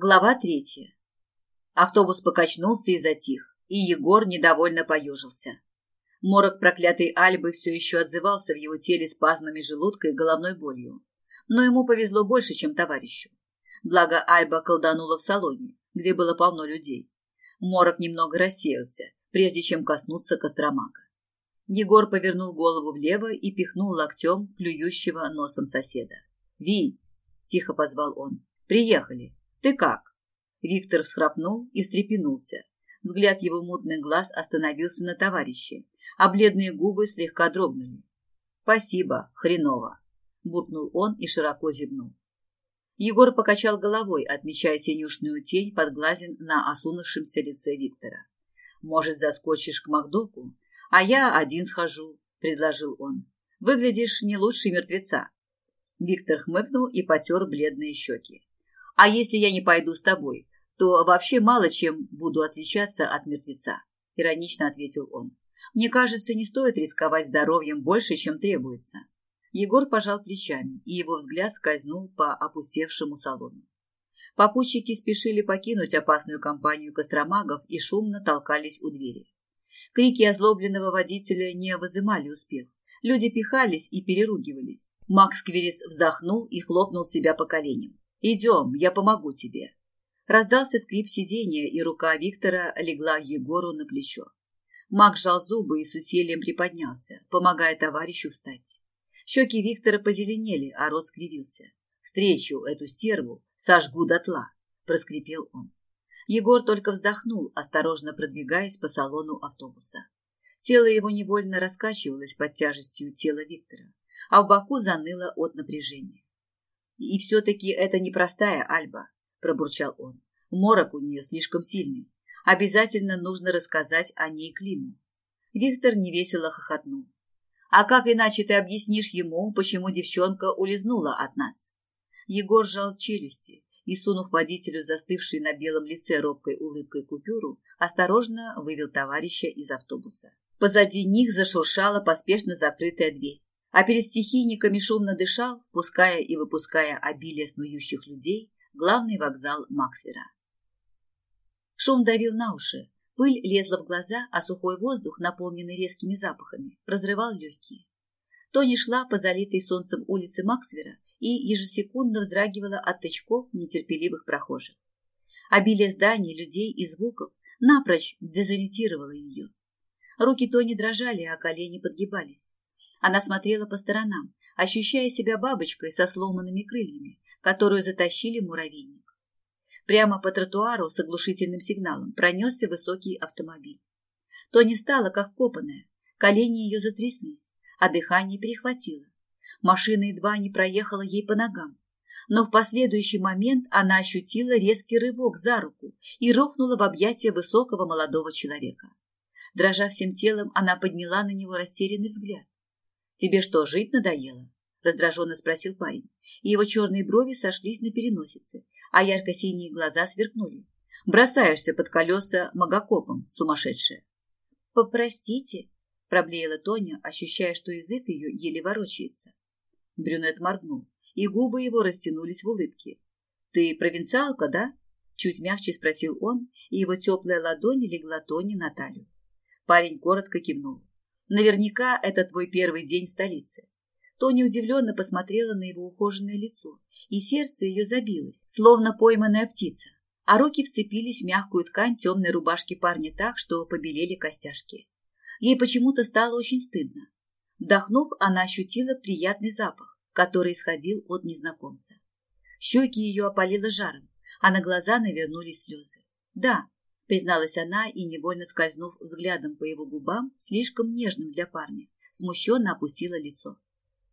Глава третья. Автобус покачнулся и затих, и Егор недовольно поежился. Морок проклятой Альбы все еще отзывался в его теле спазмами желудка и головной болью. Но ему повезло больше, чем товарищу. Благо Альба колданула в салоне, где было полно людей. Морок немного рассеялся, прежде чем коснуться Костромака. Егор повернул голову влево и пихнул локтем плюющего носом соседа. «Вить!» – тихо позвал он. «Приехали!» Ты как? Виктор всхрапнул и встрепенулся. Взгляд его мутных глаз остановился на товарище, а бледные губы слегка дрогнули. Спасибо, хреново, буркнул он и широко зевнул. Егор покачал головой, отмечая синюшную тень под глазен на осунувшемся лице Виктора. «Может, заскочишь к Макдоку? А я один схожу», — предложил он. «Выглядишь не лучше мертвеца». Виктор хмыкнул и потер бледные щеки. А если я не пойду с тобой, то вообще мало чем буду отличаться от мертвеца, иронично ответил он. Мне кажется, не стоит рисковать здоровьем больше, чем требуется. Егор пожал плечами, и его взгляд скользнул по опустевшему салону. Попутчики спешили покинуть опасную компанию костромагов и шумно толкались у двери. Крики озлобленного водителя не вызывали успех. Люди пихались и переругивались. Макс Кверис вздохнул и хлопнул себя по коленям. «Идем, я помогу тебе». Раздался скрип сиденья, и рука Виктора легла Егору на плечо. Мак сжал зубы и с усилием приподнялся, помогая товарищу встать. Щеки Виктора позеленели, а рот скривился. «Встречу эту стерву сожгу дотла», — проскрипел он. Егор только вздохнул, осторожно продвигаясь по салону автобуса. Тело его невольно раскачивалось под тяжестью тела Виктора, а в боку заныло от напряжения. И все-таки это непростая Альба, пробурчал он. Морок у нее слишком сильный. Обязательно нужно рассказать о ней Климу. Виктор невесело хохотнул. А как иначе ты объяснишь ему, почему девчонка улизнула от нас? Егор сжал челюсти и, сунув водителю застывшей на белом лице робкой улыбкой купюру, осторожно вывел товарища из автобуса. Позади них зашуршала поспешно закрытая дверь а перед стихийниками шумно дышал, пуская и выпуская обилие снующих людей, главный вокзал Максвера. Шум давил на уши, пыль лезла в глаза, а сухой воздух, наполненный резкими запахами, разрывал легкие. Тони шла по залитой солнцем улице Максвера и ежесекундно вздрагивала от тычков нетерпеливых прохожих. Обилие зданий, людей и звуков напрочь дезориентировало ее. Руки Тони дрожали, а колени подгибались. Она смотрела по сторонам, ощущая себя бабочкой со сломанными крыльями, которую затащили муравейник. Прямо по тротуару с оглушительным сигналом пронесся высокий автомобиль. Тони стала как копанная, колени ее затряслись, а дыхание перехватило. Машина едва не проехала ей по ногам, но в последующий момент она ощутила резкий рывок за руку и рухнула в объятия высокого молодого человека. Дрожа всем телом, она подняла на него растерянный взгляд. «Тебе что, жить надоело?» – раздраженно спросил парень. И его черные брови сошлись на переносице, а ярко-синие глаза сверкнули. «Бросаешься под колеса магокопом, сумасшедшая!» «Попростите», – проблеяла Тоня, ощущая, что язык ее еле ворочается. Брюнет моргнул, и губы его растянулись в улыбке. «Ты провинциалка, да?» – чуть мягче спросил он, и его теплая ладонь легла Тоне на талию. Парень коротко кивнул. Наверняка это твой первый день в столице. Тоня удивленно посмотрела на его ухоженное лицо, и сердце ее забилось, словно пойманная птица, а руки вцепились в мягкую ткань темной рубашки парня так, что побелели костяшки. Ей почему-то стало очень стыдно. Вдохнув, она ощутила приятный запах, который исходил от незнакомца. Щеки ее опалило жаром, а на глаза навернулись слезы. Да, призналась она и, невольно скользнув взглядом по его губам, слишком нежным для парня, смущенно опустила лицо.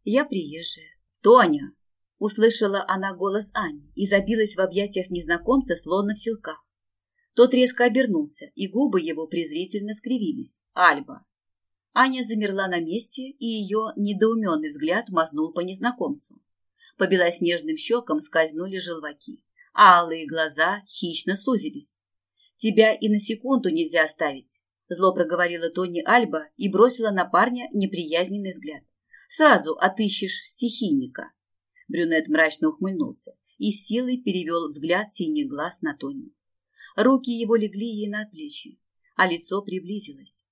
«Я приезжая». «Тоня!» – услышала она голос Ани и забилась в объятиях незнакомца, словно в силках. Тот резко обернулся, и губы его презрительно скривились. «Альба!» Аня замерла на месте, и ее недоуменный взгляд мазнул по незнакомцу. По белоснежным щекам скользнули желваки, а алые глаза хищно сузились. Тебя и на секунду нельзя оставить, зло проговорила Тони Альба и бросила на парня неприязненный взгляд. Сразу отыщешь стихийника. Брюнет мрачно ухмыльнулся и силой перевел взгляд синих глаз на Тоню. Руки его легли ей на плечи, а лицо приблизилось.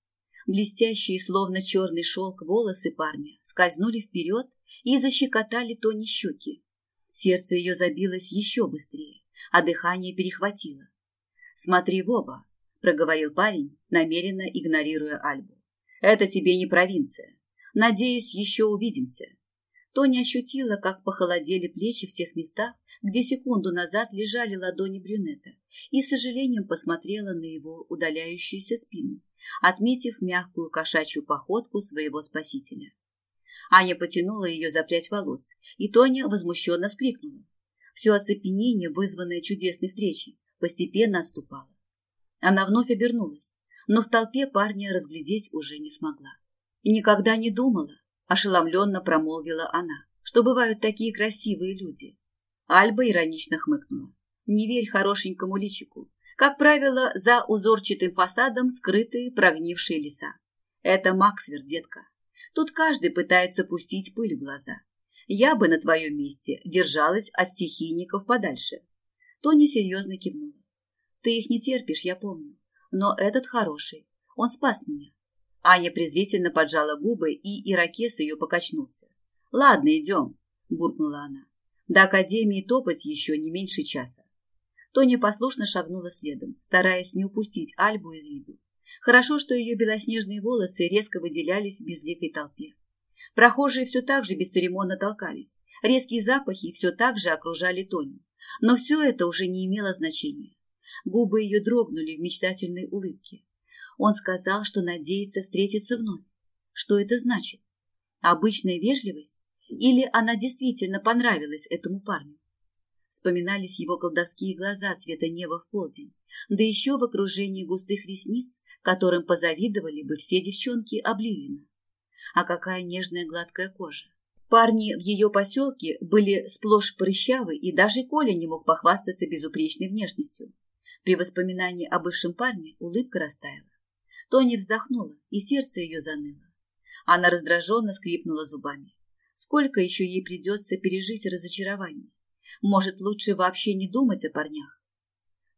Блестящие, словно черный шелк, волосы парня скользнули вперед и защекотали Тони щеки. Сердце ее забилось еще быстрее, а дыхание перехватило. «Смотри в оба», — проговорил парень, намеренно игнорируя Альбу. «Это тебе не провинция. Надеюсь, еще увидимся». Тони ощутила, как похолодели плечи всех местах, где секунду назад лежали ладони брюнета, и с сожалением посмотрела на его удаляющуюся спину, отметив мягкую кошачью походку своего спасителя. Аня потянула ее за прядь волос, и Тоня возмущенно вскрикнула. Все оцепенение, вызванное чудесной встречей, постепенно отступало. Она вновь обернулась, но в толпе парня разглядеть уже не смогла. Никогда не думала, ошеломленно промолвила она, что бывают такие красивые люди. Альба иронично хмыкнула. Не верь хорошенькому личику. Как правило, за узорчатым фасадом скрытые прогнившие леса. Это Максвер, детка. Тут каждый пытается пустить пыль в глаза. Я бы на твоем месте держалась от стихийников подальше. Тони серьезно кивнула. Ты их не терпишь, я помню. Но этот хороший. Он спас меня. Аня презрительно поджала губы, и ирокез ее покачнулся. «Ладно, идем», – буркнула она. «До академии топать еще не меньше часа». Тоня послушно шагнула следом, стараясь не упустить Альбу из виду. Хорошо, что ее белоснежные волосы резко выделялись в безликой толпе. Прохожие все так же бесцеремонно толкались. Резкие запахи все так же окружали Тоню. Но все это уже не имело значения. Губы ее дрогнули в мечтательной улыбке. Он сказал, что надеется встретиться вновь. Что это значит? Обычная вежливость? Или она действительно понравилась этому парню? Вспоминались его колдовские глаза цвета неба в полдень, да еще в окружении густых ресниц, которым позавидовали бы все девчонки Обливина. А какая нежная гладкая кожа. Парни в ее поселке были сплошь прыщавы, и даже Коля не мог похвастаться безупречной внешностью. При воспоминании о бывшем парне улыбка растаяла. Тони вздохнула, и сердце ее заныло. Она раздраженно скрипнула зубами. Сколько еще ей придется пережить разочарование? Может, лучше вообще не думать о парнях?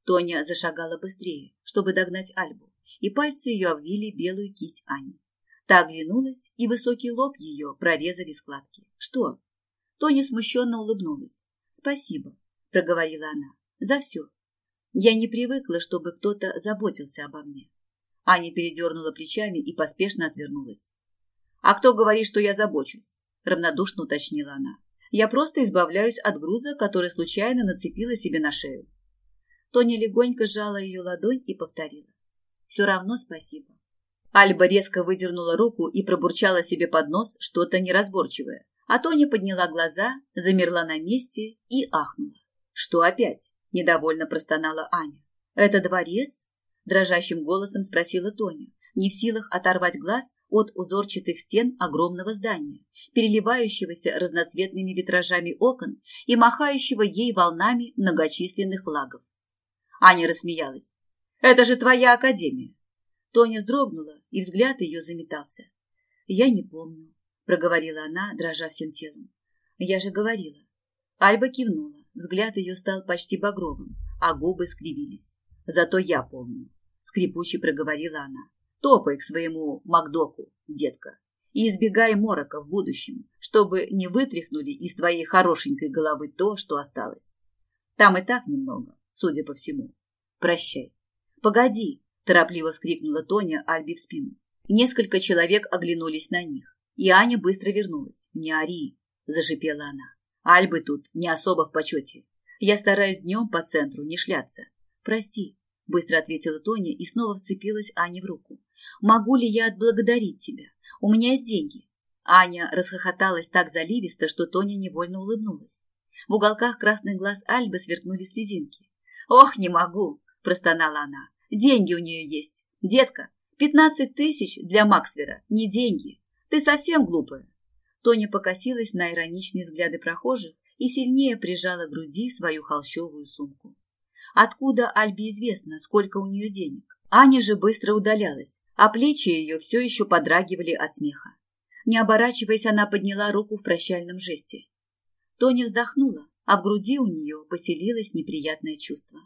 Тоня зашагала быстрее, чтобы догнать Альбу, и пальцы ее обвили белую кисть Ани. Та оглянулась, и высокий лоб ее прорезали складки. «Что?» Тоня смущенно улыбнулась. «Спасибо», — проговорила она, — «за все. Я не привыкла, чтобы кто-то заботился обо мне. Аня передернула плечами и поспешно отвернулась. «А кто говорит, что я забочусь?» – равнодушно уточнила она. «Я просто избавляюсь от груза, который случайно нацепила себе на шею». Тоня легонько сжала ее ладонь и повторила. «Все равно спасибо». Альба резко выдернула руку и пробурчала себе под нос что-то неразборчивое. А Тоня подняла глаза, замерла на месте и ахнула. «Что опять?» – недовольно простонала Аня. «Это дворец?» дрожащим голосом спросила Тоня, не в силах оторвать глаз от узорчатых стен огромного здания, переливающегося разноцветными витражами окон и махающего ей волнами многочисленных флагов. Аня рассмеялась. «Это же твоя академия!» Тоня вздрогнула, и взгляд ее заметался. «Я не помню», — проговорила она, дрожа всем телом. «Я же говорила». Альба кивнула, взгляд ее стал почти багровым, а губы скривились. «Зато я помню скрипуче проговорила она. Топай к своему Макдоку, детка, и избегай морока в будущем, чтобы не вытряхнули из твоей хорошенькой головы то, что осталось. Там и так немного, судя по всему. Прощай. Погоди, торопливо вскрикнула Тоня Альби в спину. Несколько человек оглянулись на них, и Аня быстро вернулась. «Не ори!» – зашипела она. «Альбы тут не особо в почете. Я стараюсь днем по центру не шляться. Прости, Быстро ответила Тоня и снова вцепилась Ане в руку. «Могу ли я отблагодарить тебя? У меня есть деньги». Аня расхохоталась так заливисто, что Тоня невольно улыбнулась. В уголках красных глаз Альбы сверкнули слезинки. «Ох, не могу!» – простонала она. «Деньги у нее есть. Детка, пятнадцать тысяч для Максвера – не деньги. Ты совсем глупая». Тоня покосилась на ироничные взгляды прохожих и сильнее прижала к груди свою холщовую сумку. Откуда Альбе известно, сколько у нее денег? Аня же быстро удалялась, а плечи ее все еще подрагивали от смеха. Не оборачиваясь, она подняла руку в прощальном жесте. Тоня вздохнула, а в груди у нее поселилось неприятное чувство.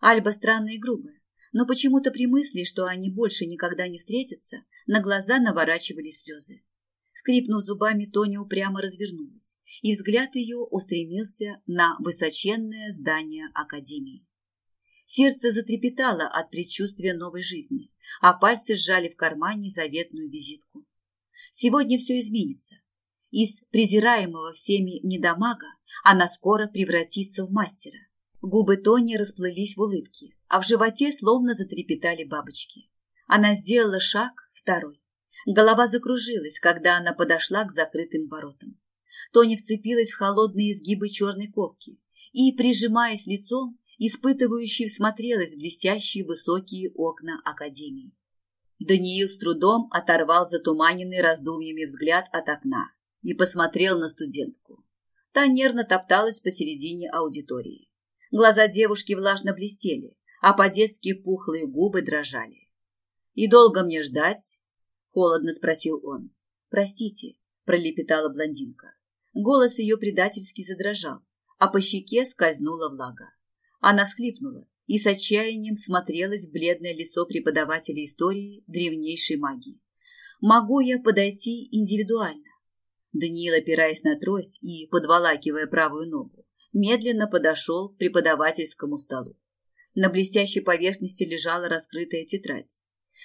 Альба странная и грубая, но почему-то при мысли, что они больше никогда не встретятся, на глаза наворачивались слезы. Скрипнув зубами, Тоня упрямо развернулась, и взгляд ее устремился на высоченное здание Академии. Сердце затрепетало от предчувствия новой жизни, а пальцы сжали в кармане заветную визитку. Сегодня все изменится. Из презираемого всеми недомага она скоро превратится в мастера. Губы Тони расплылись в улыбке, а в животе словно затрепетали бабочки. Она сделала шаг, второй. Голова закружилась, когда она подошла к закрытым воротам. Тони вцепилась в холодные изгибы черной ковки и, прижимаясь лицом, испытывающе всмотрелась в блестящие высокие окна Академии. Даниил с трудом оторвал затуманенный раздумьями взгляд от окна и посмотрел на студентку. Та нервно топталась посередине аудитории. Глаза девушки влажно блестели, а по-детски пухлые губы дрожали. «И долго мне ждать?» холодно спросил он. Простите, пролепетала блондинка. Голос ее предательски задрожал, а по щеке скользнула влага. Она всхлипнула и с отчаянием смотрелась в бледное лицо преподавателя истории древнейшей магии. «Могу я подойти индивидуально?» Даниил, опираясь на трость и подволакивая правую ногу, медленно подошел к преподавательскому столу. На блестящей поверхности лежала раскрытая тетрадь.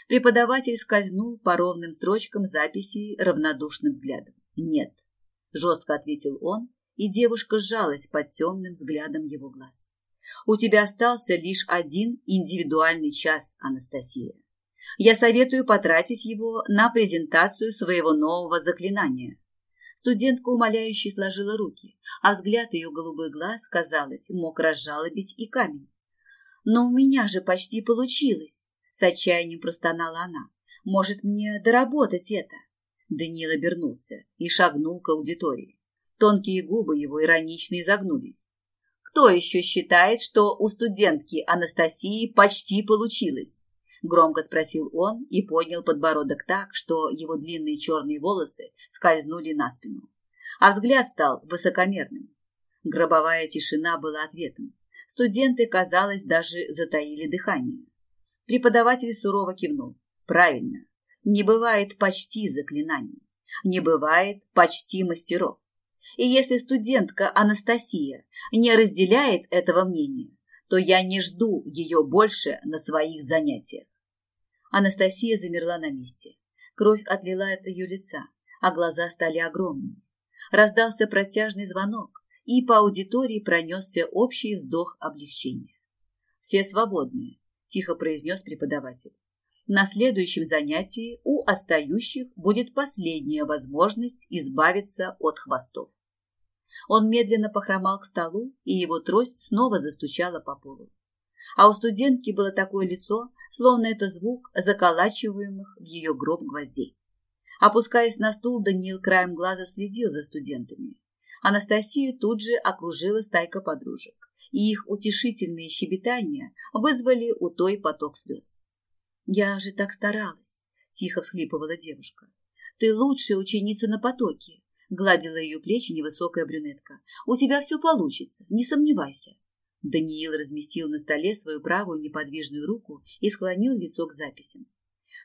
Преподаватель скользнул по ровным строчкам записи равнодушным взглядом. «Нет», – жестко ответил он, и девушка сжалась под темным взглядом его глаз. «У тебя остался лишь один индивидуальный час, Анастасия. Я советую потратить его на презентацию своего нового заклинания». Студентка умоляюще сложила руки, а взгляд ее голубых глаз, казалось, мог разжалобить и камень. «Но у меня же почти получилось!» С отчаянием простонала она. Может, мне доработать это? Даниил обернулся и шагнул к аудитории. Тонкие губы его иронично изогнулись. Кто еще считает, что у студентки Анастасии почти получилось? Громко спросил он и поднял подбородок так, что его длинные черные волосы скользнули на спину. А взгляд стал высокомерным. Гробовая тишина была ответом. Студенты, казалось, даже затаили дыхание. Преподаватель сурово кивнул. Правильно. Не бывает почти заклинаний. Не бывает почти мастеров. И если студентка Анастасия не разделяет этого мнения, то я не жду ее больше на своих занятиях. Анастасия замерла на месте. Кровь отлила от ее лица, а глаза стали огромными. Раздался протяжный звонок, и по аудитории пронесся общий вздох облегчения. Все свободные, тихо произнес преподаватель. На следующем занятии у остающих будет последняя возможность избавиться от хвостов. Он медленно похромал к столу, и его трость снова застучала по полу. А у студентки было такое лицо, словно это звук заколачиваемых в ее гроб гвоздей. Опускаясь на стул, Даниил краем глаза следил за студентами. Анастасию тут же окружила стайка подружек и их утешительные щебетания вызвали у той поток слез. «Я же так старалась!» – тихо всхлипывала девушка. «Ты лучшая ученица на потоке!» – гладила ее плечи невысокая брюнетка. «У тебя все получится, не сомневайся!» Даниил разместил на столе свою правую неподвижную руку и склонил лицо к записям.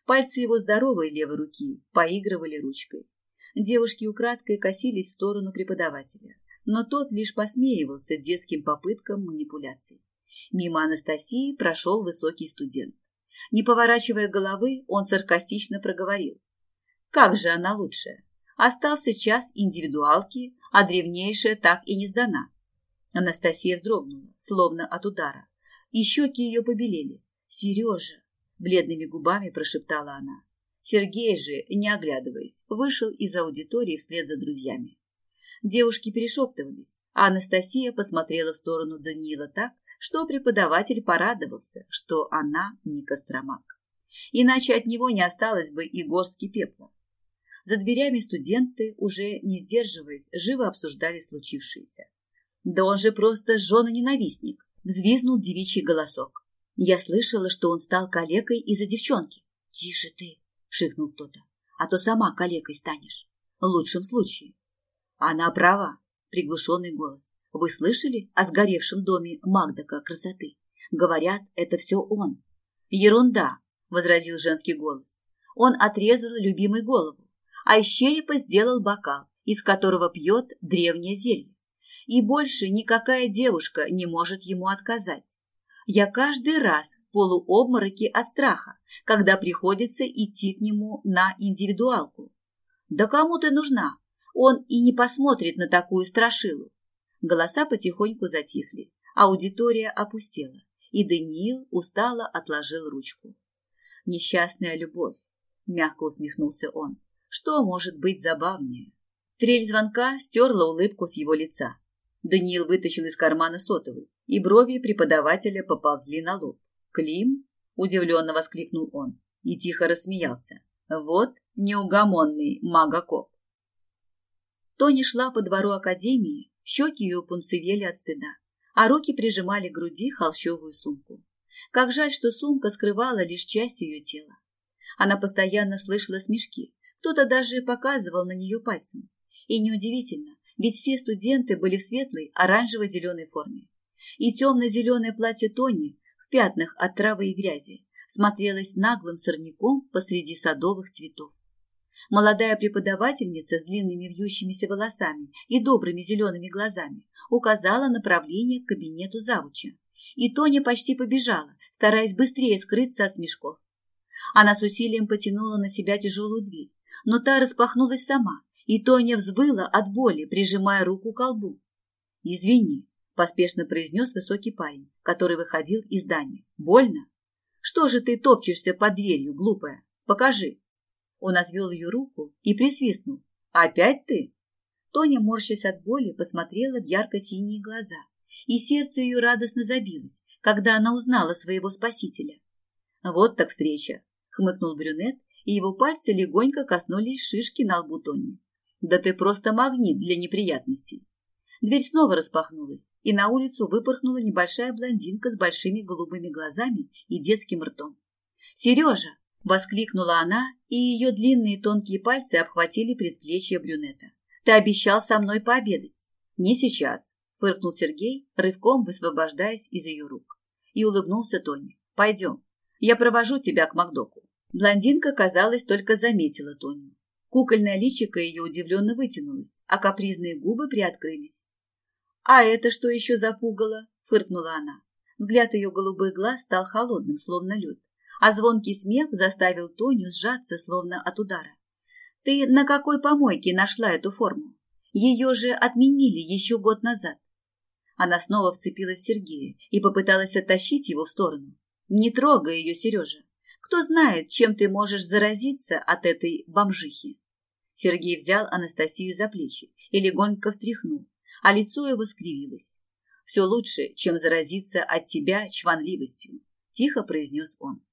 Пальцы его здоровой левой руки поигрывали ручкой. Девушки украдкой косились в сторону преподавателя но тот лишь посмеивался детским попыткам манипуляций. Мимо Анастасии прошел высокий студент. Не поворачивая головы, он саркастично проговорил. «Как же она лучшая! Остался час индивидуалки, а древнейшая так и не сдана». Анастасия вздрогнула, словно от удара, и щеки ее побелели. «Сережа!» – бледными губами прошептала она. Сергей же, не оглядываясь, вышел из аудитории вслед за друзьями. Девушки перешептывались, а Анастасия посмотрела в сторону Даниила так, что преподаватель порадовался, что она не Костромак. Иначе от него не осталось бы и горстки пепла. За дверями студенты, уже не сдерживаясь, живо обсуждали случившееся. «Да он же просто жена-ненавистник!» – взвизнул девичий голосок. Я слышала, что он стал калекой из-за девчонки. «Тише ты!» – шикнул кто-то. «А то сама калекой станешь. В лучшем случае. Она права, приглушенный голос. Вы слышали о сгоревшем доме Магдака красоты? Говорят, это все он. Ерунда, возразил женский голос. Он отрезал любимой голову, а из черепа сделал бокал, из которого пьет древнее зелье. И больше никакая девушка не может ему отказать. Я каждый раз в полуобмороке от страха, когда приходится идти к нему на индивидуалку. Да кому ты нужна? Он и не посмотрит на такую страшилу. Голоса потихоньку затихли, аудитория опустела, и Даниил устало отложил ручку. Несчастная любовь, мягко усмехнулся он. Что может быть забавнее? Трель звонка стерла улыбку с его лица. Даниил вытащил из кармана сотовый, и брови преподавателя поползли на лоб. «Клим?» – удивленно воскликнул он и тихо рассмеялся. «Вот неугомонный магокоп». Тони шла по двору академии, щеки ее пунцевели от стыда, а руки прижимали к груди холщовую сумку. Как жаль, что сумка скрывала лишь часть ее тела. Она постоянно слышала смешки, кто-то даже показывал на нее пальцем. И неудивительно, ведь все студенты были в светлой оранжево-зеленой форме. И темно-зеленое платье Тони пятнах от травы и грязи смотрелось наглым сорняком посреди садовых цветов. Молодая преподавательница с длинными вьющимися волосами и добрыми зелеными глазами указала направление к кабинету завуча. И Тоня почти побежала, стараясь быстрее скрыться от смешков. Она с усилием потянула на себя тяжелую дверь, но та распахнулась сама, и Тоня взвыла от боли, прижимая руку к колбу. «Извини», – поспешно произнес высокий парень, который выходил из здания. «Больно? Что же ты топчешься под дверью, глупая? Покажи». Он отвел ее руку и присвистнул. «Опять ты?» Тоня, морщась от боли, посмотрела в ярко-синие глаза, и сердце ее радостно забилось, когда она узнала своего спасителя. «Вот так встреча!» — хмыкнул брюнет, и его пальцы легонько коснулись шишки на лбу Тони. «Да ты просто магнит для неприятностей!» Дверь снова распахнулась, и на улицу выпорхнула небольшая блондинка с большими голубыми глазами и детским ртом. «Сережа!» Воскликнула она, и ее длинные тонкие пальцы обхватили предплечье брюнета. «Ты обещал со мной пообедать?» «Не сейчас», — фыркнул Сергей, рывком высвобождаясь из ее рук. И улыбнулся Тони. «Пойдем, я провожу тебя к Макдоку». Блондинка, казалось, только заметила Тоню. Кукольное личико ее удивленно вытянулось, а капризные губы приоткрылись. «А это что еще за пугало?» — фыркнула она. Взгляд ее голубых глаз стал холодным, словно лед а звонкий смех заставил Тоню сжаться, словно от удара. «Ты на какой помойке нашла эту форму? Ее же отменили еще год назад». Она снова вцепилась в Сергея и попыталась оттащить его в сторону. «Не трогай ее, Сережа. Кто знает, чем ты можешь заразиться от этой бомжихи?» Сергей взял Анастасию за плечи и легонько встряхнул, а лицо его скривилось. «Все лучше, чем заразиться от тебя чванливостью», – тихо произнес он.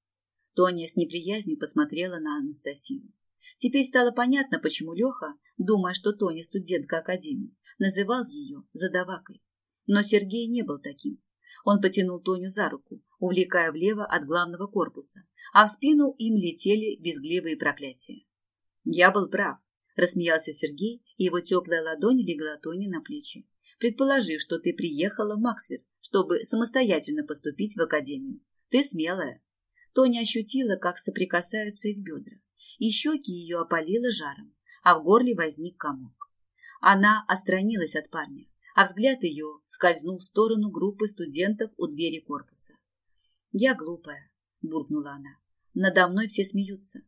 Тоня с неприязнью посмотрела на Анастасию. Теперь стало понятно, почему Леха, думая, что Тоня студентка академии, называл ее задавакой. Но Сергей не был таким. Он потянул Тоню за руку, увлекая влево от главного корпуса, а в спину им летели визгливые проклятия. «Я был прав», – рассмеялся Сергей, его теплая ладонь легла Тоне на плечи, предположив, что ты приехала в Максвер, чтобы самостоятельно поступить в академию. Ты смелая. Тоня ощутила, как соприкасаются их бедра, и щеки ее опалило жаром, а в горле возник комок. Она отстранилась от парня, а взгляд ее скользнул в сторону группы студентов у двери корпуса. «Я глупая», — буркнула она. «Надо мной все смеются».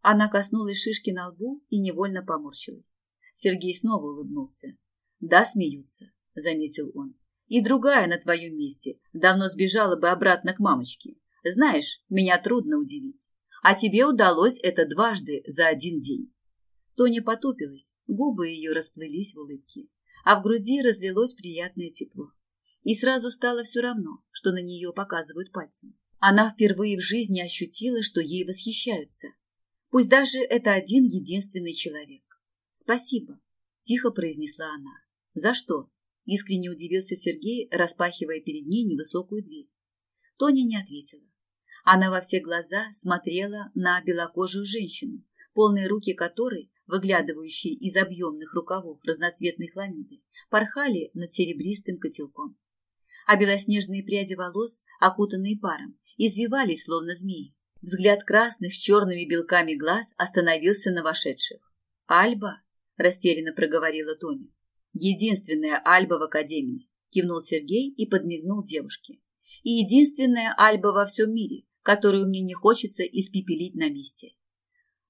Она коснулась шишки на лбу и невольно поморщилась. Сергей снова улыбнулся. «Да, смеются», — заметил он. «И другая на твоем месте давно сбежала бы обратно к мамочке. Знаешь, меня трудно удивить. А тебе удалось это дважды за один день. Тоня потупилась, губы ее расплылись в улыбке, а в груди разлилось приятное тепло. И сразу стало все равно, что на нее показывают пальцем. Она впервые в жизни ощутила, что ей восхищаются. Пусть даже это один единственный человек. «Спасибо», – тихо произнесла она. «За что?» – искренне удивился Сергей, распахивая перед ней невысокую дверь. Тоня не ответила. Она во все глаза смотрела на белокожую женщину, полные руки которой выглядывающие из объемных рукавов разноцветной хламиды, порхали над серебристым котелком. А белоснежные пряди волос, окутанные паром, извивались, словно змеи. Взгляд красных с черными белками глаз остановился на вошедших. «Альба?» – растерянно проговорила Тоня. «Единственная Альба в академии», – кивнул Сергей и подмигнул девушке. «И единственная Альба во всем мире, которую мне не хочется испепелить на месте».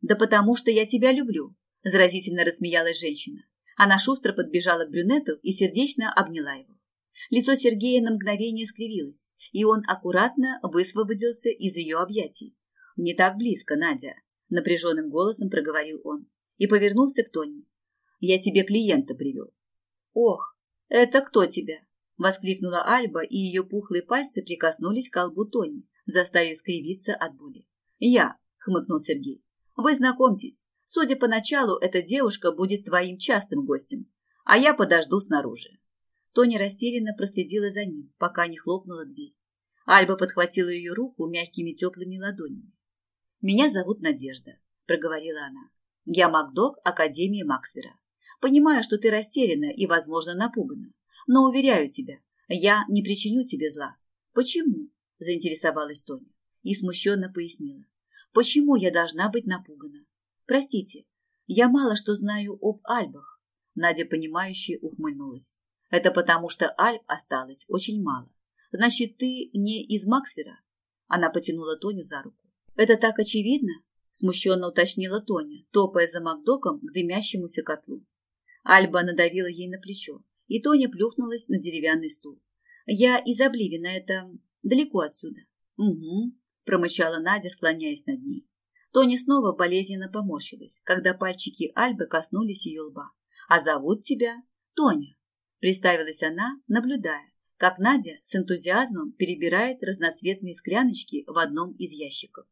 «Да потому что я тебя люблю», Заразительно рассмеялась женщина. Она шустро подбежала к брюнету и сердечно обняла его. Лицо Сергея на мгновение скривилось, и он аккуратно высвободился из ее объятий. «Не так близко, Надя», – напряженным голосом проговорил он и повернулся к Тони. «Я тебе клиента привел». «Ох, это кто тебя?» – воскликнула Альба, и ее пухлые пальцы прикоснулись к колбу Тони, заставив скривиться от боли. «Я», – хмыкнул Сергей. «Вы знакомьтесь, Судя по началу, эта девушка будет твоим частым гостем, а я подожду снаружи. Тоня растерянно проследила за ним, пока не хлопнула дверь. Альба подхватила ее руку мягкими теплыми ладонями. «Меня зовут Надежда», — проговорила она. «Я Макдок Академии Максвера. Понимаю, что ты растеряна и, возможно, напугана. Но, уверяю тебя, я не причиню тебе зла». «Почему?» – заинтересовалась Тоня и смущенно пояснила. «Почему я должна быть напугана? Простите, я мало что знаю об Альбах. Надя, понимающе ухмыльнулась. Это потому, что Альб осталось очень мало. Значит, ты не из Максфера? Она потянула Тоню за руку. Это так очевидно? Смущенно уточнила Тоня, топая за Макдоком к дымящемуся котлу. Альба надавила ей на плечо, и Тоня плюхнулась на деревянный стул. Я из Обливина, это далеко отсюда. Угу, промычала Надя, склоняясь над ней. Тони снова болезненно поморщилась, когда пальчики Альбы коснулись ее лба. «А зовут тебя Тоня», – представилась она, наблюдая, как Надя с энтузиазмом перебирает разноцветные скляночки в одном из ящиков.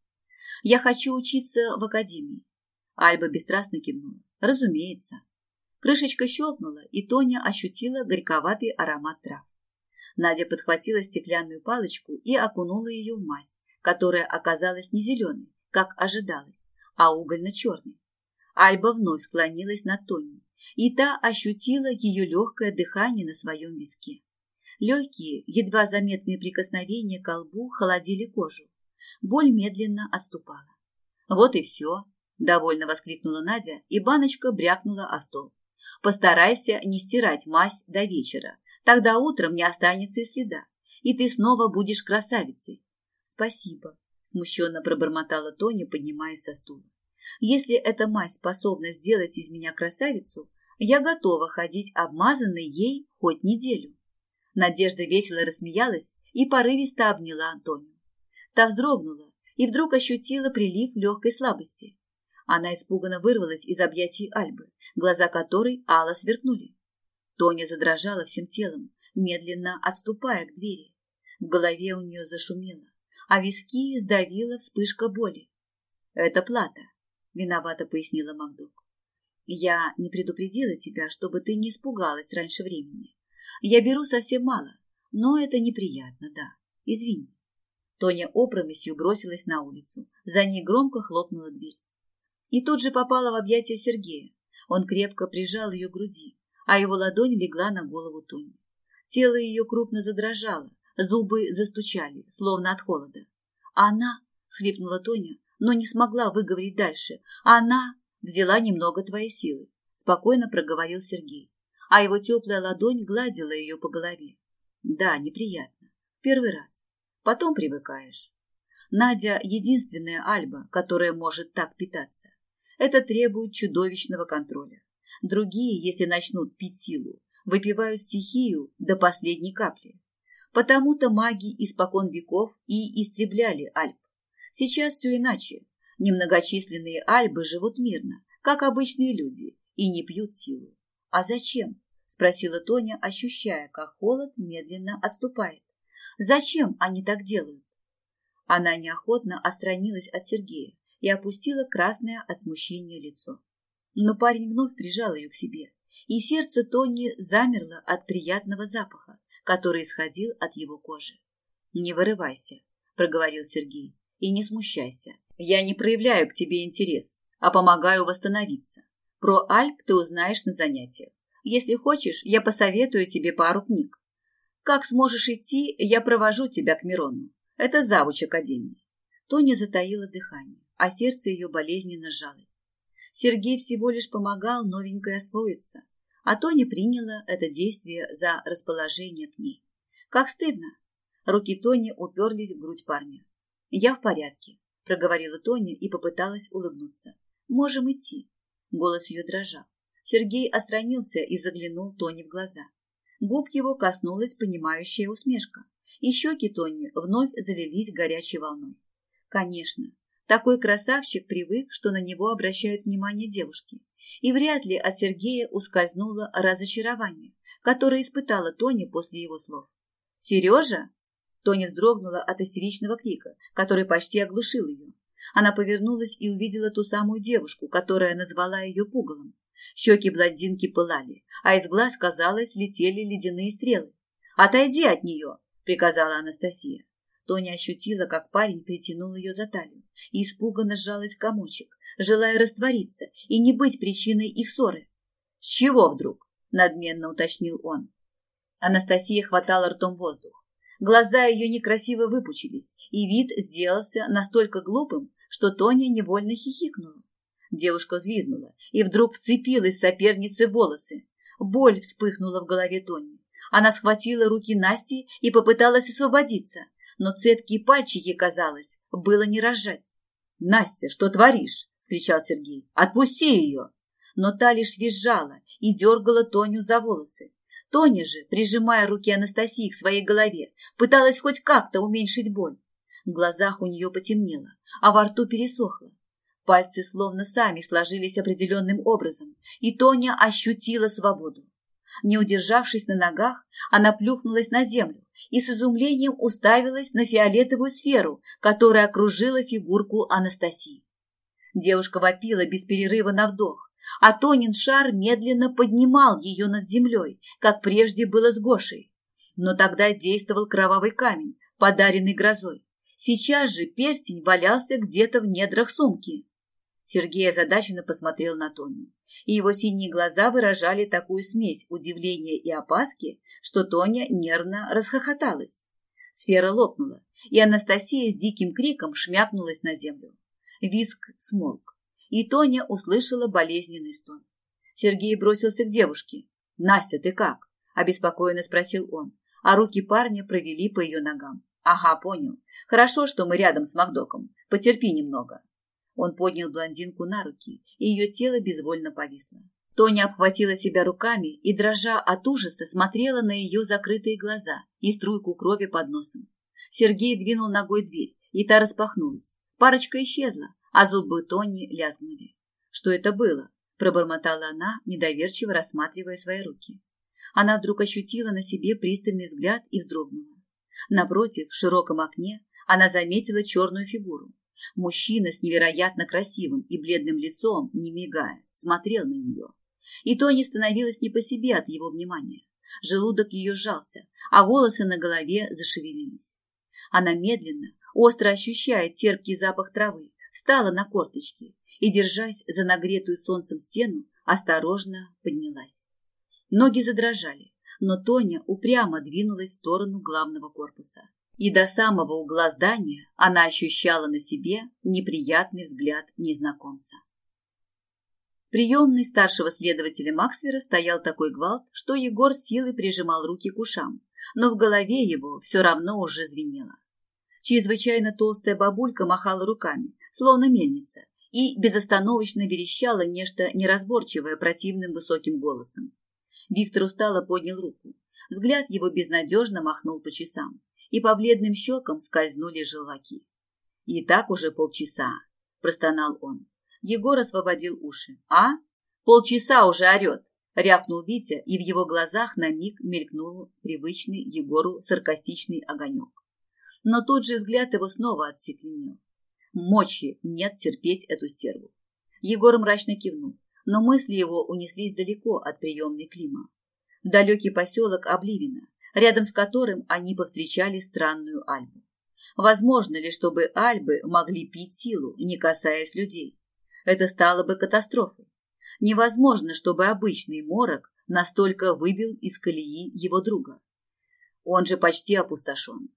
«Я хочу учиться в академии». Альба бесстрастно кивнула. «Разумеется». Крышечка щелкнула, и Тоня ощутила горьковатый аромат трав. Надя подхватила стеклянную палочку и окунула ее в мазь, которая оказалась не зеленой, как ожидалось, а угольно-черный. Альба вновь склонилась над Тони, и та ощутила ее легкое дыхание на своем виске. Легкие, едва заметные прикосновения к колбу холодили кожу. Боль медленно отступала. «Вот и все!» – довольно воскликнула Надя, и баночка брякнула о стол. «Постарайся не стирать мазь до вечера, тогда утром не останется и следа, и ты снова будешь красавицей». «Спасибо», смущенно пробормотала Тоня, поднимаясь со стула. Если эта мазь способна сделать из меня красавицу, я готова ходить обмазанной ей хоть неделю. Надежда весело рассмеялась и порывисто обняла Антонию. Та вздрогнула и вдруг ощутила прилив легкой слабости. Она испуганно вырвалась из объятий Альбы, глаза которой ало сверкнули. Тоня задрожала всем телом, медленно отступая к двери. В голове у нее зашумело а виски сдавила вспышка боли. «Это плата», — виновато пояснила Макдок. «Я не предупредила тебя, чтобы ты не испугалась раньше времени. Я беру совсем мало, но это неприятно, да. Извини». Тоня опрометью бросилась на улицу. За ней громко хлопнула дверь. И тут же попала в объятия Сергея. Он крепко прижал ее к груди, а его ладонь легла на голову Тони. Тело ее крупно задрожало, Зубы застучали, словно от холода. «Она!» — схлипнула Тоня, но не смогла выговорить дальше. «Она!» взяла немного твоей силы, спокойно проговорил Сергей, а его теплая ладонь гладила ее по голове. Да, неприятно. В первый раз. Потом привыкаешь. Надя — единственная Альба, которая может так питаться. Это требует чудовищного контроля. Другие, если начнут пить силу, выпивают стихию до последней капли. Потому-то маги испокон веков и истребляли Альп. Сейчас все иначе. Немногочисленные Альбы живут мирно, как обычные люди, и не пьют силу. А зачем? Спросила Тоня, ощущая, как холод медленно отступает. Зачем они так делают? Она неохотно отстранилась от Сергея и опустила красное от смущения лицо. Но парень вновь прижал ее к себе, и сердце Тони замерло от приятного запаха, который исходил от его кожи. «Не вырывайся», – проговорил Сергей, – «и не смущайся. Я не проявляю к тебе интерес, а помогаю восстановиться. Про Альп ты узнаешь на занятиях. Если хочешь, я посоветую тебе пару книг. Как сможешь идти, я провожу тебя к Мирону. Это завуч Академии. Тоня затаила дыхание, а сердце ее болезненно сжалось. Сергей всего лишь помогал новенькой освоиться, а Тоня приняла это действие за расположение к ней. Как стыдно. Руки Тони уперлись в грудь парня. «Я в порядке», — проговорила Тоня и попыталась улыбнуться. «Можем идти». Голос ее дрожал. Сергей отстранился и заглянул Тони в глаза. Губ его коснулась понимающая усмешка, и щеки Тони вновь залились горячей волной. Конечно, такой красавчик привык, что на него обращают внимание девушки, и вряд ли от Сергея ускользнуло разочарование, которое испытала Тони после его слов. «Сережа?» Тоня вздрогнула от истеричного крика, который почти оглушил ее. Она повернулась и увидела ту самую девушку, которая назвала ее пугалом. Щеки блондинки пылали, а из глаз, казалось, летели ледяные стрелы. «Отойди от нее!» – приказала Анастасия. Тоня ощутила, как парень притянул ее за талию и испуганно сжалась в комочек, желая раствориться и не быть причиной их ссоры. «С чего вдруг?» – надменно уточнил он. Анастасия хватала ртом воздух. Глаза ее некрасиво выпучились, и вид сделался настолько глупым, что Тоня невольно хихикнула. Девушка взвизгнула и вдруг вцепилась сопернице в волосы. Боль вспыхнула в голове Тони. Она схватила руки Насти и попыталась освободиться, но цепкие пальчики, казалось, было не разжать. «Настя, что творишь?» – скричал Сергей. «Отпусти ее!» Но та лишь визжала и дергала Тоню за волосы. Тоня же, прижимая руки Анастасии к своей голове, пыталась хоть как-то уменьшить боль. В глазах у нее потемнело, а во рту пересохло. Пальцы словно сами сложились определенным образом, и Тоня ощутила свободу. Не удержавшись на ногах, она плюхнулась на землю и с изумлением уставилась на фиолетовую сферу, которая окружила фигурку Анастасии. Девушка вопила без перерыва на вдох, а Тонин шар медленно поднимал ее над землей, как прежде было с Гошей. Но тогда действовал кровавый камень, подаренный грозой. Сейчас же перстень валялся где-то в недрах сумки. Сергей озадаченно посмотрел на Тоню, и его синие глаза выражали такую смесь удивления и опаски, что Тоня нервно расхохоталась. Сфера лопнула, и Анастасия с диким криком шмякнулась на землю. Виск смолк, и Тоня услышала болезненный стон. Сергей бросился к девушке. «Настя, ты как?» – обеспокоенно спросил он, а руки парня провели по ее ногам. «Ага, понял. Хорошо, что мы рядом с Макдоком. Потерпи немного». Он поднял блондинку на руки, и ее тело безвольно повисло. Тоня обхватила себя руками и, дрожа от ужаса, смотрела на ее закрытые глаза и струйку крови под носом. Сергей двинул ногой дверь, и та распахнулась. Парочка исчезла, а зубы Тони лязгнули. «Что это было?» – пробормотала она, недоверчиво рассматривая свои руки. Она вдруг ощутила на себе пристальный взгляд и вздрогнула. Напротив, в широком окне, она заметила черную фигуру. Мужчина с невероятно красивым и бледным лицом, не мигая, смотрел на нее. И Тони становилось не по себе от его внимания. Желудок ее сжался, а волосы на голове зашевелились. Она медленно, остро ощущая терпкий запах травы, встала на корточки и, держась за нагретую солнцем стену, осторожно поднялась. Ноги задрожали, но Тоня упрямо двинулась в сторону главного корпуса. И до самого угла здания она ощущала на себе неприятный взгляд незнакомца. Приемный старшего следователя Максвера стоял такой гвалт, что Егор силой прижимал руки к ушам, но в голове его все равно уже звенело. Чрезвычайно толстая бабулька махала руками, словно мельница, и безостановочно верещала нечто неразборчивое противным высоким голосом. Виктор устало поднял руку. Взгляд его безнадежно махнул по часам, и по бледным щекам скользнули желваки. «И так уже полчаса», – простонал он. Егор освободил уши. «А? Полчаса уже орет!» — рявкнул Витя, и в его глазах на миг мелькнул привычный Егору саркастичный огонек. Но тот же взгляд его снова остекленел. Мочи нет терпеть эту стерву. Егор мрачно кивнул, но мысли его унеслись далеко от приемной Клима. В далекий поселок Обливина, рядом с которым они повстречали странную Альбу. Возможно ли, чтобы Альбы могли пить силу, не касаясь людей? Это стало бы катастрофой. Невозможно, чтобы обычный морок настолько выбил из колеи его друга. Он же почти опустошен.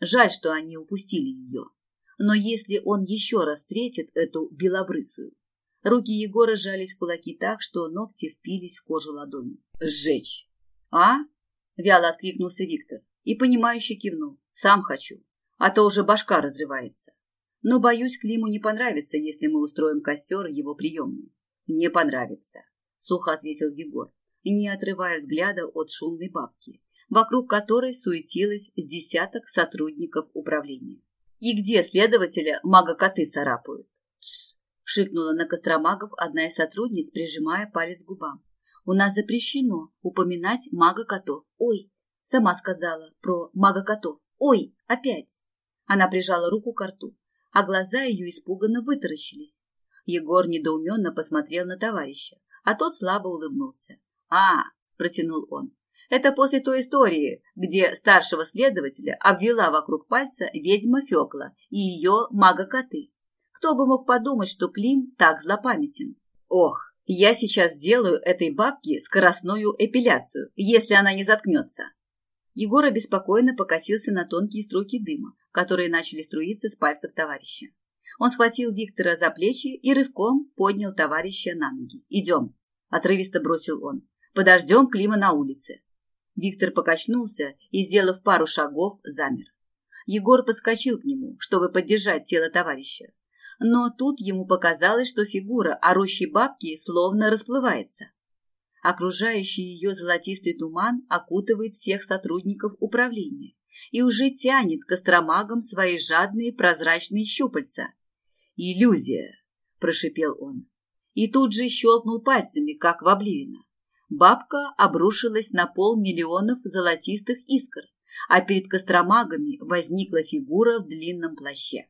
Жаль, что они упустили ее. Но если он еще раз встретит эту белобрысую... Руки Егора сжались в кулаки так, что ногти впились в кожу ладони. «Сжечь!» «А?» — вяло откликнулся Виктор и, понимающе кивнул. «Сам хочу, а то уже башка разрывается. Но, боюсь, Климу не понравится, если мы устроим костер его приемный». «Не понравится», — сухо ответил Егор, не отрывая взгляда от шумной бабки, вокруг которой суетилось десяток сотрудников управления. «И где следователя мага-коты царапают?» «Тсс!» — шикнула на Костромагов одна из сотрудниц, прижимая палец к губам. «У нас запрещено упоминать мага-котов. Ой!» — сама сказала про мага-котов. «Ой! Опять!» Она прижала руку к рту, а глаза ее испуганно вытаращились. Егор недоуменно посмотрел на товарища, а тот слабо улыбнулся. «А!» – протянул он. «Это после той истории, где старшего следователя обвела вокруг пальца ведьма Фекла и ее мага-коты. Кто бы мог подумать, что Клим так злопамятен? Ох, я сейчас сделаю этой бабке скоростную эпиляцию, если она не заткнется». Егор обеспокоенно покосился на тонкие струйки дыма, которые начали струиться с пальцев товарища. Он схватил Виктора за плечи и рывком поднял товарища на ноги. «Идем», – отрывисто бросил он. Подождем Клима на улице. Виктор покачнулся и, сделав пару шагов, замер. Егор подскочил к нему, чтобы поддержать тело товарища. Но тут ему показалось, что фигура орущей бабки словно расплывается. Окружающий ее золотистый туман окутывает всех сотрудников управления и уже тянет к остромагам свои жадные прозрачные щупальца. «Иллюзия!» – прошипел он. И тут же щелкнул пальцами, как в обливино. Бабка обрушилась на полмиллионов золотистых искр, а перед костромагами возникла фигура в длинном плаще.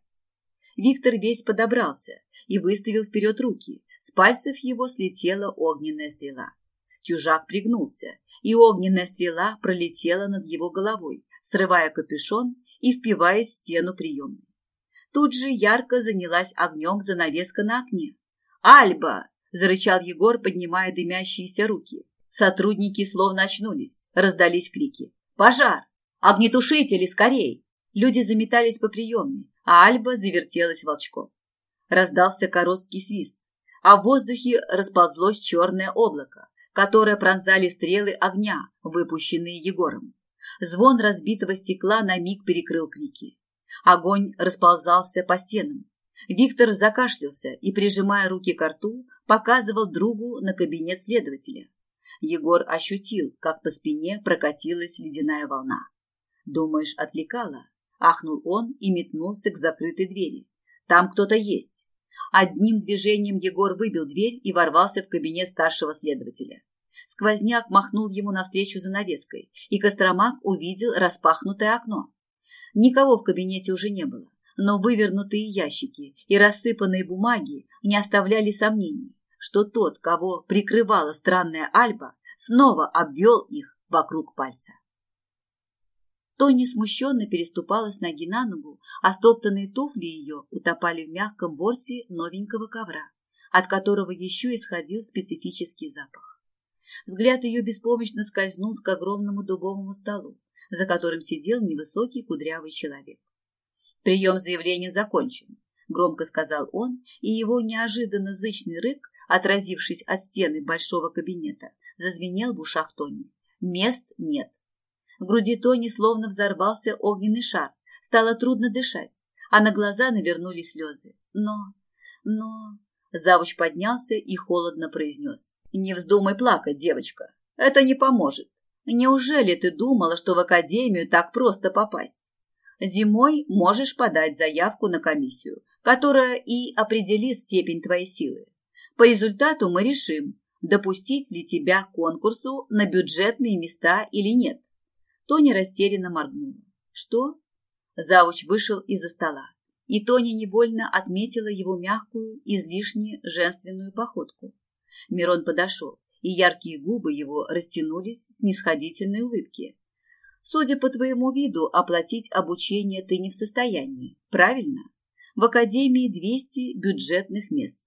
Виктор весь подобрался и выставил вперед руки. С пальцев его слетела огненная стрела. Чужак пригнулся, и огненная стрела пролетела над его головой, срывая капюшон и впиваясь в стену приемной. Тут же ярко занялась огнем занавеска на окне. «Альба!» – зарычал Егор, поднимая дымящиеся руки. Сотрудники словно очнулись, раздались крики. «Пожар! Огнетушители, скорей!» Люди заметались по приемной, а Альба завертелась волчком. Раздался короткий свист, а в воздухе расползлось черное облако, которое пронзали стрелы огня, выпущенные Егором. Звон разбитого стекла на миг перекрыл крики. Огонь расползался по стенам. Виктор закашлялся и, прижимая руки к рту, показывал другу на кабинет следователя. Егор ощутил, как по спине прокатилась ледяная волна. «Думаешь, отвлекала?» – ахнул он и метнулся к закрытой двери. «Там кто-то есть». Одним движением Егор выбил дверь и ворвался в кабинет старшего следователя. Сквозняк махнул ему навстречу занавеской, и Костромак увидел распахнутое окно. Никого в кабинете уже не было, но вывернутые ящики и рассыпанные бумаги не оставляли сомнений что тот, кого прикрывала странная Альба, снова обвел их вокруг пальца. Тони смущенно переступала с ноги на ногу, а стоптанные туфли ее утопали в мягком ворсе новенького ковра, от которого еще исходил специфический запах. Взгляд ее беспомощно скользнул к огромному дубовому столу, за которым сидел невысокий кудрявый человек. «Прием заявления закончен», — громко сказал он, и его неожиданно зычный рык отразившись от стены большого кабинета, зазвенел в ушах Тони. Мест нет. В груди Тони словно взорвался огненный шар. Стало трудно дышать, а на глаза навернулись слезы. Но... но... Завуч поднялся и холодно произнес. «Не вздумай плакать, девочка. Это не поможет. Неужели ты думала, что в академию так просто попасть? Зимой можешь подать заявку на комиссию, которая и определит степень твоей силы. По результату мы решим, допустить ли тебя к конкурсу на бюджетные места или нет. Тоня растерянно моргнула. Что? Завуч вышел из-за стола, и Тоня невольно отметила его мягкую, излишне женственную походку. Мирон подошел, и яркие губы его растянулись в снисходительной улыбке. Судя по твоему виду, оплатить обучение ты не в состоянии, правильно? В академии 200 бюджетных мест.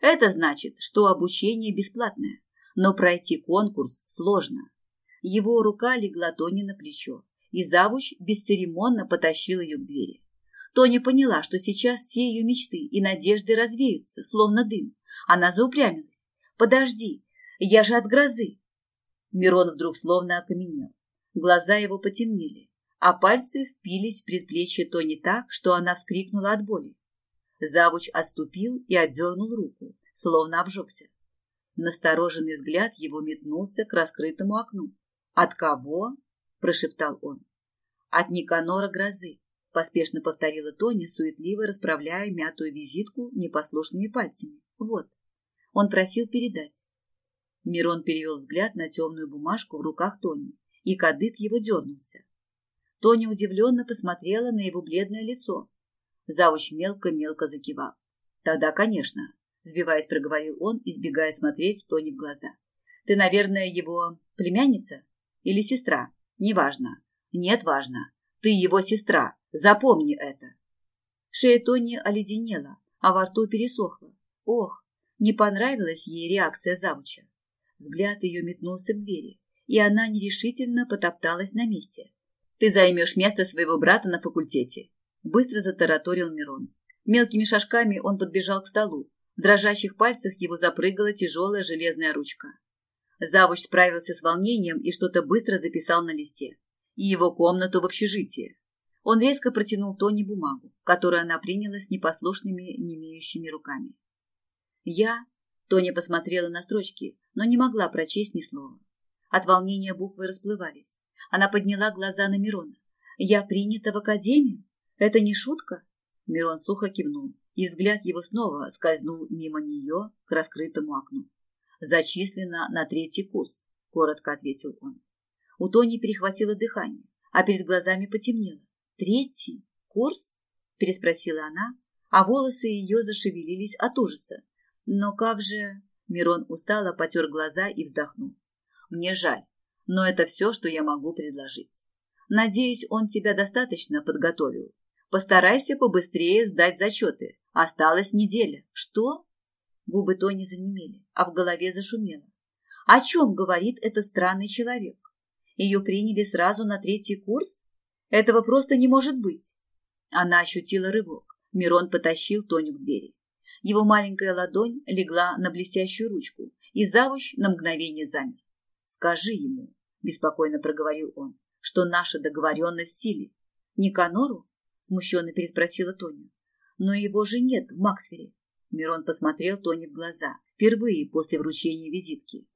Это значит, что обучение бесплатное, но пройти конкурс сложно. Его рука легла Тони на плечо, и завуч бесцеремонно потащил ее к двери. Тоня поняла, что сейчас все ее мечты и надежды развеются, словно дым. Она заупрямилась. «Подожди, я же от грозы!» Мирон вдруг словно окаменел. Глаза его потемнели, а пальцы впились в предплечье Тони так, что она вскрикнула от боли. Завуч отступил и отдернул руку, словно обжегся. Настороженный взгляд его метнулся к раскрытому окну. «От кого?» – прошептал он. «От Никанора Грозы», – поспешно повторила Тоня, суетливо расправляя мятую визитку непослушными пальцами. «Вот». Он просил передать. Мирон перевел взгляд на темную бумажку в руках Тони, и кадык его дернулся. Тоня удивленно посмотрела на его бледное лицо. Завуч мелко-мелко закивал. «Тогда, конечно», — сбиваясь, проговорил он, избегая смотреть Тони в глаза. «Ты, наверное, его племянница или сестра? Неважно. Нет, важно. Ты его сестра. Запомни это». Шея Тони оледенела, а во рту пересохла. Ох, не понравилась ей реакция завуча. Взгляд ее метнулся к двери, и она нерешительно потопталась на месте. Ты займешь место своего брата на факультете. Быстро затараторил Мирон. Мелкими шажками он подбежал к столу. В дрожащих пальцах его запрыгала тяжелая железная ручка. Завуч справился с волнением и что-то быстро записал на листе. И его комнату в общежитии. Он резко протянул Тони бумагу, которую она приняла с непослушными, немеющими руками. «Я...» Тоня посмотрела на строчки, но не могла прочесть ни слова. От волнения буквы расплывались. Она подняла глаза на Мирона. «Я принята в академию? Это не шутка?» Мирон сухо кивнул, и взгляд его снова скользнул мимо нее к раскрытому окну. «Зачислено на третий курс», — коротко ответил он. У Тони перехватило дыхание, а перед глазами потемнело. «Третий курс?» — переспросила она, а волосы ее зашевелились от ужаса. «Но как же...» — Мирон устало потер глаза и вздохнул. «Мне жаль. Но это все, что я могу предложить. Надеюсь, он тебя достаточно подготовил. Постарайся побыстрее сдать зачеты. Осталась неделя. Что? Губы Тони занемели, а в голове зашумело. О чем говорит этот странный человек? Ее приняли сразу на третий курс? Этого просто не может быть. Она ощутила рывок. Мирон потащил Тоню к двери. Его маленькая ладонь легла на блестящую ручку, и завуч на мгновение замер. Скажи ему, беспокойно проговорил он, что наша договоренность в силе. Никанору? смущенно переспросила Тоня. Но его же нет в Максфере. Мирон посмотрел Тони в глаза, впервые после вручения визитки.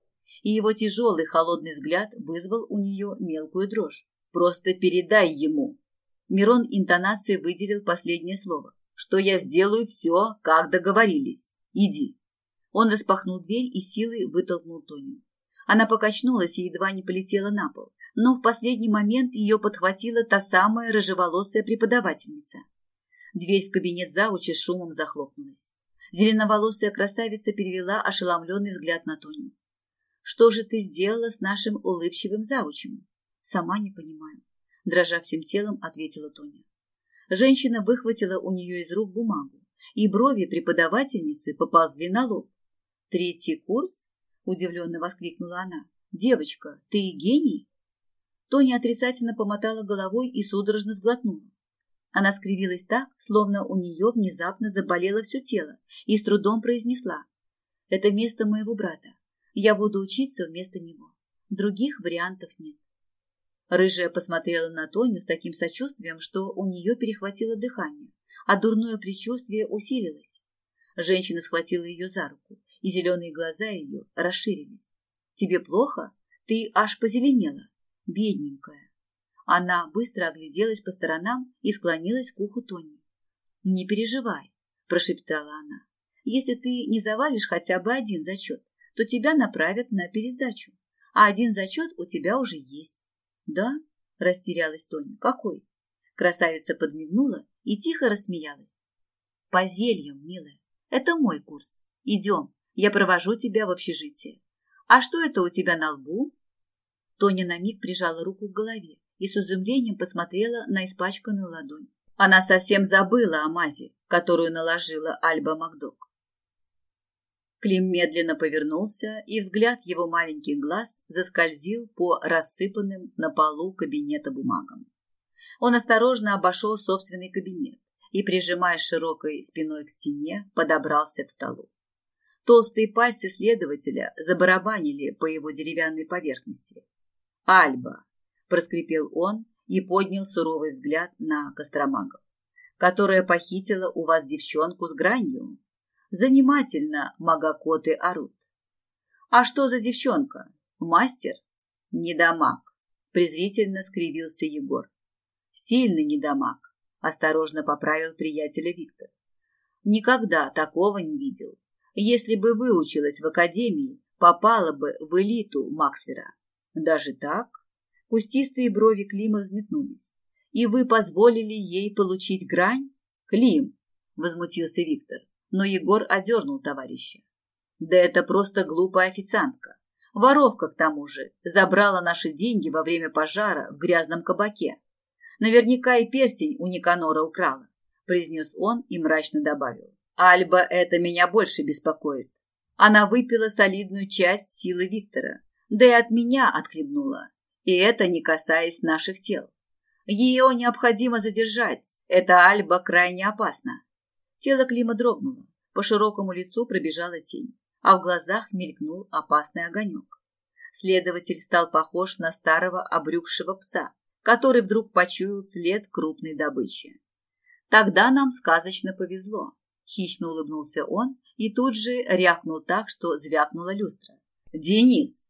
И его тяжелый холодный взгляд вызвал у нее мелкую дрожь. «Просто передай ему!» Мирон интонацией выделил последнее слово. «Что я сделаю все, как договорились. Иди!» Он распахнул дверь и силой вытолкнул Тоню. Она покачнулась и едва не полетела на пол, но в последний момент ее подхватила та самая рыжеволосая преподавательница. Дверь в кабинет заучи шумом захлопнулась. Зеленоволосая красавица перевела ошеломленный взгляд на Тоню. «Что же ты сделала с нашим улыбчивым заучем?» «Сама не понимаю», – дрожа всем телом, ответила Тоня. Женщина выхватила у нее из рук бумагу, и брови преподавательницы поползли на лоб. «Третий курс?» удивленно воскликнула она. Девочка, ты гений? Тоня отрицательно помотала головой и судорожно сглотнула. Она скривилась так, словно у нее внезапно заболело все тело, и с трудом произнесла. «Это место моего брата. Я буду учиться вместо него. Других вариантов нет». Рыжая посмотрела на Тоню с таким сочувствием, что у нее перехватило дыхание, а дурное предчувствие усилилось. Женщина схватила ее за руку и зеленые глаза ее расширились. «Тебе плохо? Ты аж позеленела. Бедненькая». Она быстро огляделась по сторонам и склонилась к уху Тони. «Не переживай», – прошептала она. «Если ты не завалишь хотя бы один зачет, то тебя направят на пересдачу, а один зачет у тебя уже есть». «Да?» – растерялась Тоня. «Какой?» Красавица подмигнула и тихо рассмеялась. «По зельям, милая. Это мой курс. Идем, я провожу тебя в общежитие. А что это у тебя на лбу? Тоня на миг прижала руку к голове и с изумлением посмотрела на испачканную ладонь. Она совсем забыла о мазе, которую наложила Альба Макдок. Клим медленно повернулся, и взгляд его маленьких глаз заскользил по рассыпанным на полу кабинета бумагам. Он осторожно обошел собственный кабинет и, прижимая широкой спиной к стене, подобрался к столу. Толстые пальцы следователя забарабанили по его деревянной поверхности. «Альба!» – проскрипел он и поднял суровый взгляд на Костромагов. «Которая похитила у вас девчонку с гранью?» Занимательно магакоты орут. А что за девчонка? Мастер? Недомаг. Презрительно скривился Егор. Сильный недомаг. Осторожно поправил приятеля Виктор. Никогда такого не видел. Если бы выучилась в академии, попала бы в элиту Максвера. Даже так? Кустистые брови Клима взметнулись. И вы позволили ей получить грань? Клим, возмутился Виктор но Егор одернул товарища. Да это просто глупая официантка. Воровка, к тому же, забрала наши деньги во время пожара в грязном кабаке. Наверняка и перстень у Никанора украла, произнес он и мрачно добавил. Альба это меня больше беспокоит. Она выпила солидную часть силы Виктора, да и от меня отхлебнула. И это не касаясь наших тел. Ее необходимо задержать. Это Альба крайне опасна. Тело Клима дрогнуло, по широкому лицу пробежала тень, а в глазах мелькнул опасный огонек. Следователь стал похож на старого обрюкшего пса, который вдруг почуял след крупной добычи. Тогда нам сказочно повезло. Хищно улыбнулся он и тут же рявкнул так, что звякнула люстра. «Денис!»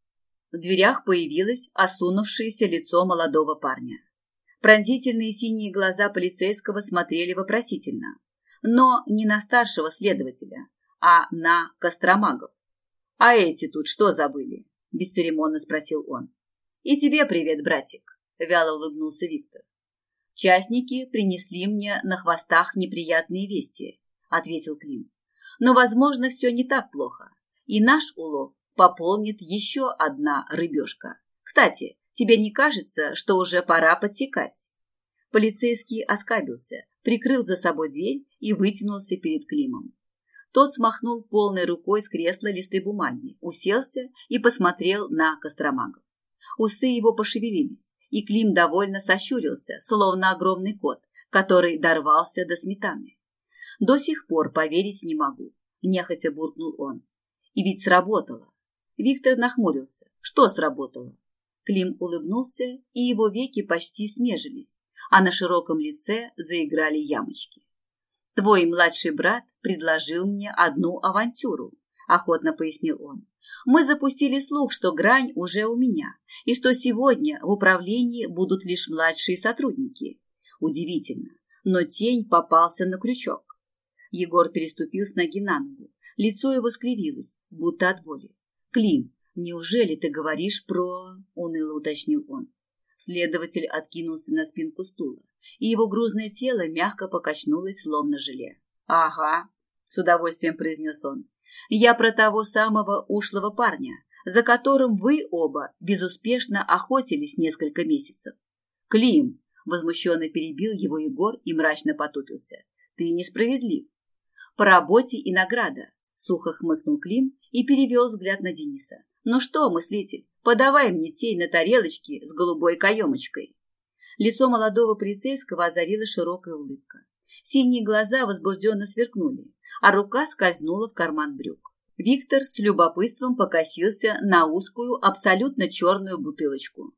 В дверях появилось осунувшееся лицо молодого парня. Пронзительные синие глаза полицейского смотрели вопросительно но не на старшего следователя, а на Костромагов. «А эти тут что забыли?» – бесцеремонно спросил он. «И тебе привет, братик», – вяло улыбнулся Виктор. «Частники принесли мне на хвостах неприятные вести», – ответил Клим. «Но, возможно, все не так плохо, и наш улов пополнит еще одна рыбешка. Кстати, тебе не кажется, что уже пора подсекать?» Полицейский оскабился, прикрыл за собой дверь и вытянулся перед Климом. Тот смахнул полной рукой с кресла листы бумаги, уселся и посмотрел на Костромагов. Усы его пошевелились, и Клим довольно сощурился, словно огромный кот, который дорвался до сметаны. До сих пор поверить не могу, нехотя буркнул он. И ведь сработало. Виктор нахмурился. Что сработало? Клим улыбнулся, и его веки почти смежились а на широком лице заиграли ямочки. «Твой младший брат предложил мне одну авантюру», – охотно пояснил он. «Мы запустили слух, что грань уже у меня, и что сегодня в управлении будут лишь младшие сотрудники. Удивительно, но тень попался на крючок». Егор переступил с ноги на ногу. Лицо его скривилось, будто от боли. «Клим, неужели ты говоришь про...» – уныло уточнил он. Следователь откинулся на спинку стула, и его грузное тело мягко покачнулось, словно желе. «Ага», — с удовольствием произнес он, — «я про того самого ушлого парня, за которым вы оба безуспешно охотились несколько месяцев». «Клим», — возмущенно перебил его Егор и мрачно потупился, — «ты несправедлив». «По работе и награда», — сухо хмыкнул Клим и перевел взгляд на Дениса. «Ну что, мыслитель, Подавай мне тень на тарелочке с голубой каемочкой. Лицо молодого полицейского озарила широкая улыбка. Синие глаза возбужденно сверкнули, а рука скользнула в карман брюк. Виктор с любопытством покосился на узкую, абсолютно черную бутылочку.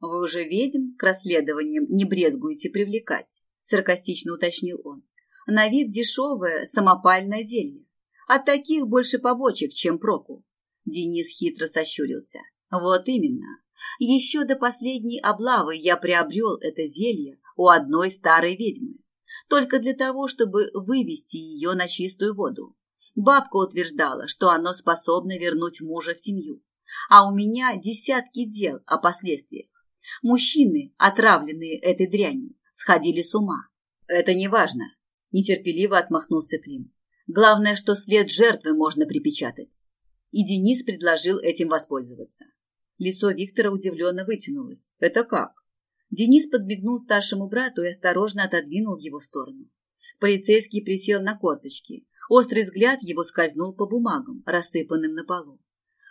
«Вы уже ведьм к расследованиям не брезгуете привлекать», – саркастично уточнил он. «На вид дешевое самопальное зелье. От таких больше побочек, чем проку». Денис хитро сощурился. Вот именно. Еще до последней облавы я приобрел это зелье у одной старой ведьмы. Только для того, чтобы вывести ее на чистую воду. Бабка утверждала, что оно способно вернуть мужа в семью. А у меня десятки дел о последствиях. Мужчины, отравленные этой дрянью, сходили с ума. Это не важно, нетерпеливо отмахнулся Клим. Главное, что след жертвы можно припечатать. И Денис предложил этим воспользоваться. Лицо Виктора удивленно вытянулось. «Это как?» Денис подбегнул старшему брату и осторожно отодвинул его в сторону. Полицейский присел на корточки. Острый взгляд его скользнул по бумагам, рассыпанным на полу.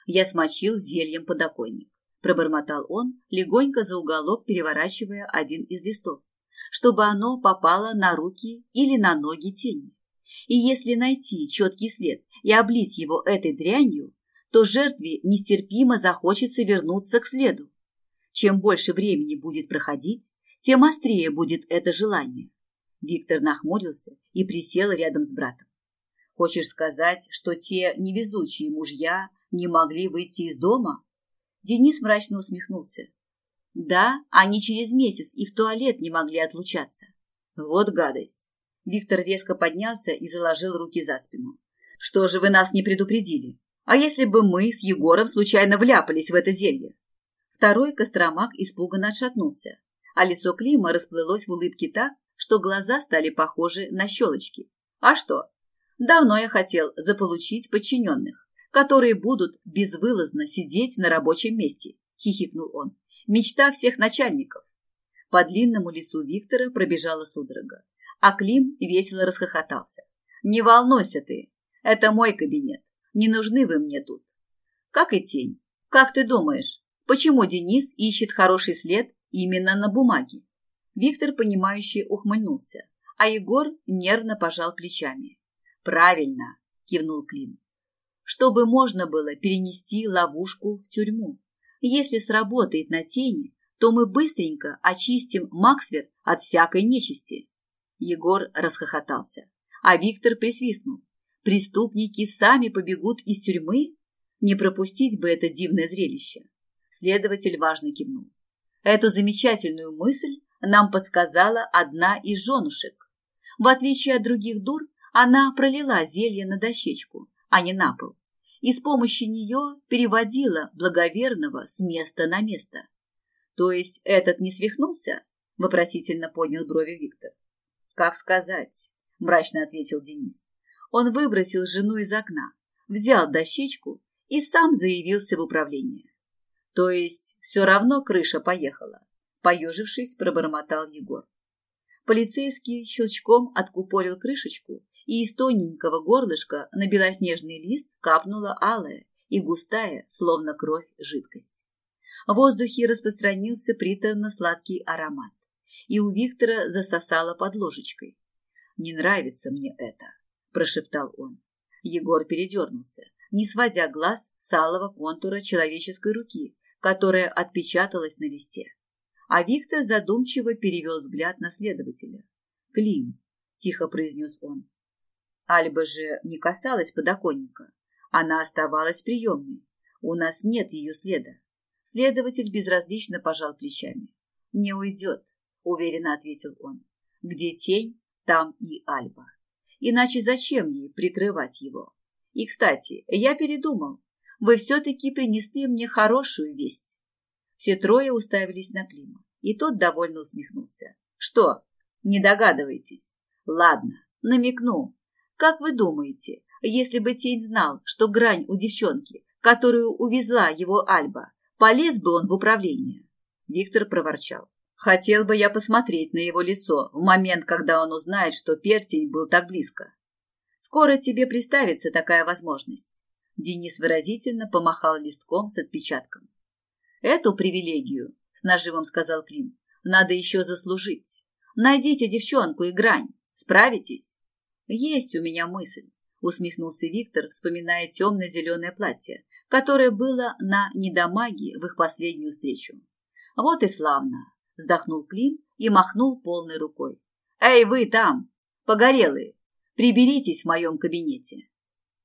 Я смочил зельем подоконник. Пробормотал он, легонько за уголок переворачивая один из листов, чтобы оно попало на руки или на ноги тени. И если найти четкий след и облить его этой дрянью, то жертве нестерпимо захочется вернуться к следу. Чем больше времени будет проходить, тем острее будет это желание. Виктор нахмурился и присел рядом с братом. Хочешь сказать, что те невезучие мужья не могли выйти из дома? Денис мрачно усмехнулся. Да, они через месяц и в туалет не могли отлучаться. Вот гадость. Виктор резко поднялся и заложил руки за спину. Что же вы нас не предупредили? А если бы мы с Егором случайно вляпались в это зелье? Второй Костромак испуганно отшатнулся, а лицо Клима расплылось в улыбке так, что глаза стали похожи на щелочки. А что? Давно я хотел заполучить подчиненных, которые будут безвылазно сидеть на рабочем месте, хихикнул он. Мечта всех начальников. По длинному лицу Виктора пробежала судорога, а Клим весело расхохотался. Не волнуйся ты, это мой кабинет, не нужны вы мне тут. Как и тень. Как ты думаешь, почему Денис ищет хороший след именно на бумаге? Виктор, понимающе ухмыльнулся, а Егор нервно пожал плечами. «Правильно», – кивнул Клим. «Чтобы можно было перенести ловушку в тюрьму. Если сработает на тени, то мы быстренько очистим Максвер от всякой нечисти». Егор расхохотался, а Виктор присвистнул. «Преступники сами побегут из тюрьмы? Не пропустить бы это дивное зрелище!» Следователь важно кивнул. Эту замечательную мысль нам подсказала одна из женушек. В отличие от других дур, она пролила зелье на дощечку, а не на пол, и с помощью нее переводила благоверного с места на место. То есть этот не свихнулся? Вопросительно поднял брови Виктор. Как сказать? Мрачно ответил Денис. Он выбросил жену из окна, взял дощечку и сам заявился в управление. То есть все равно крыша поехала. Поежившись, пробормотал Егор. Полицейский щелчком откупорил крышечку и из тоненького горлышка на белоснежный лист капнула алая и густая, словно кровь, жидкость. В воздухе распространился приторно-сладкий аромат, и у Виктора засосало под ложечкой. «Не нравится мне это», – прошептал он. Егор передернулся, не сводя глаз с алого контура человеческой руки, которая отпечаталась на листе. А Виктор задумчиво перевел взгляд на следователя. «Клим», – тихо произнес он, Альба же не касалась подоконника. Она оставалась приемной. У нас нет ее следа. Следователь безразлично пожал плечами. «Не уйдет», — уверенно ответил он. «Где тень, там и Альба. Иначе зачем ей прикрывать его? И, кстати, я передумал. Вы все-таки принесли мне хорошую весть». Все трое уставились на Клима, и тот довольно усмехнулся. «Что, не догадываетесь? Ладно, намекну. Как вы думаете, если бы Тень знал, что грань у девчонки, которую увезла его Альба, полез бы он в управление? Виктор проворчал. Хотел бы я посмотреть на его лицо в момент, когда он узнает, что перстень был так близко. Скоро тебе представится такая возможность. Денис выразительно помахал листком с отпечатком. Эту привилегию, с нажимом сказал Клим, надо еще заслужить. Найдите девчонку и грань. Справитесь? «Есть у меня мысль», — усмехнулся Виктор, вспоминая темно-зеленое платье, которое было на недомаге в их последнюю встречу. «Вот и славно», — вздохнул Клим и махнул полной рукой. «Эй, вы там, погорелые, приберитесь в моем кабинете».